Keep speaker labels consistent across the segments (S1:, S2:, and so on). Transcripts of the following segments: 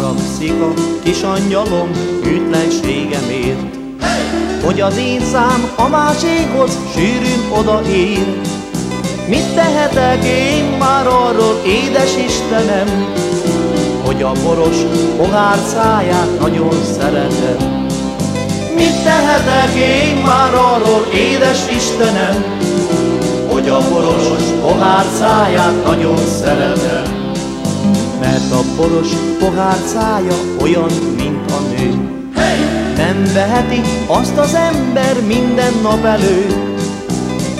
S1: a kis angyalom hűtlenségemért. Hogy az én szám a másikhoz sűrűn odaér. Mit tehetek én már arról, édes Istenem, hogy a boros pohár száját nagyon szeretem. Mit tehetek én már arról, édes Istenem, hogy a boros pohár száját nagyon szeretem. Mert a boros pohár olyan, mint a nő. Nem veheti azt az ember minden nap elő.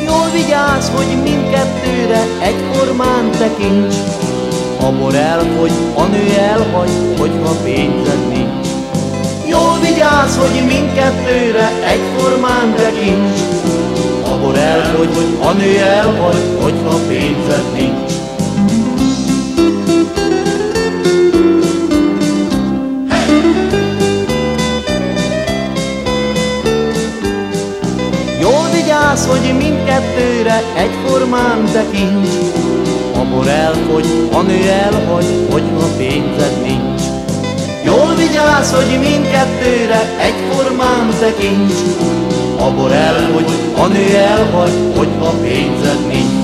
S1: Jól vigyázz, hogy mindkettőre egyformán tekints, a bor elfogy, a nő elhagy, hogyha pénzed nincs. Jól vigyázz, hogy mindkettőre egyformán tekints. A bor elfogy, a nő elhagy, hogyha pénzed nincs. Vigyázz, hogy mindkettőre egyformán tekints. A bor elfogy, a nő elhagy, hogyha pénzed nincs. Jól vigyázz, hogy mindkettőre egyformán tekints. A bor elfogy, a nő elhagy, hogyha pénzed nincs.